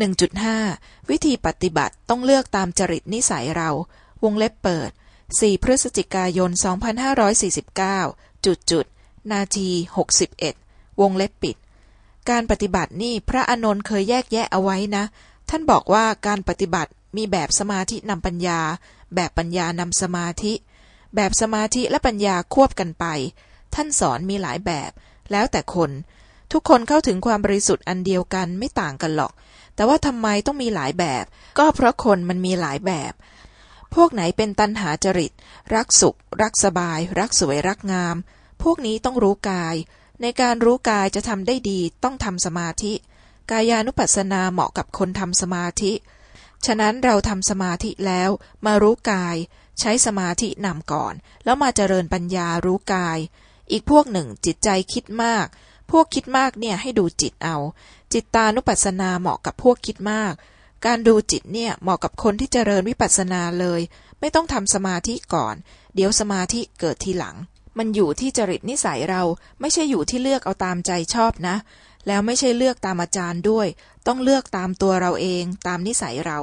1.5 วิธีปฏิบัติต้องเลือกตามจริตนิสัยเรา วงเล็บเปิด 4 พฤศจิกายน 2549 จุดจุด นาที 61 วงเล็บปิด การปฏิบัตินี่พระอนนท์เคยแยกแยะเอาไว้นะ ท่านบอกว่าการปฏิบัติมีแบบสมาธินำปัญญา แบบปัญญานำสมาธิ แบบสมาธิและปัญญาควบกันไป ท่านสอนมีหลายแบบ แล้วแต่คน ทุกคนเข้าถึงความบริสุทธิ์อันเดียวกันไม่ต่างกันหรอก แต่ว่าทำไมต้องมีหลายแบบ ก็เพราะคนมันมีหลายแบบ พวกไหนเป็นตัณหาจริต รักสุข รักสบาย รักสวยรักงาม พวกนี้ต้องรู้กาย ในการรู้กายจะทำได้ดีต้องทำสมาธิ กายานุปัสสนาเหมาะกับคนทำสมาธิ ฉะนั้นเราทำสมาธิแล้ว มารู้กาย ใช้สมาธินำก่อน แล้วมาเจริญปัญญารู้กาย อีกพวกหนึ่งจิตใจคิดมาก พวกคิดมากเนี่ยให้ดูจิตเอา จิตตานุปัสสนาเหมาะกับพวกคิดมาก การดูจิตเนี่ยเหมาะกับคนที่เจริญวิปัสสนาเลย ไม่ต้องทำสมาธิก่อน เดี๋ยวสมาธิเกิดทีหลัง มันอยู่ที่จริตนิสัยเราไม่ใช่อยู่ที่เลือกเอาตามใจชอบนะ แล้วไม่ใช่เลือกตามอาจารย์ด้วย ต้องเลือกตามตัวเราเอง ตามนิสัยเรา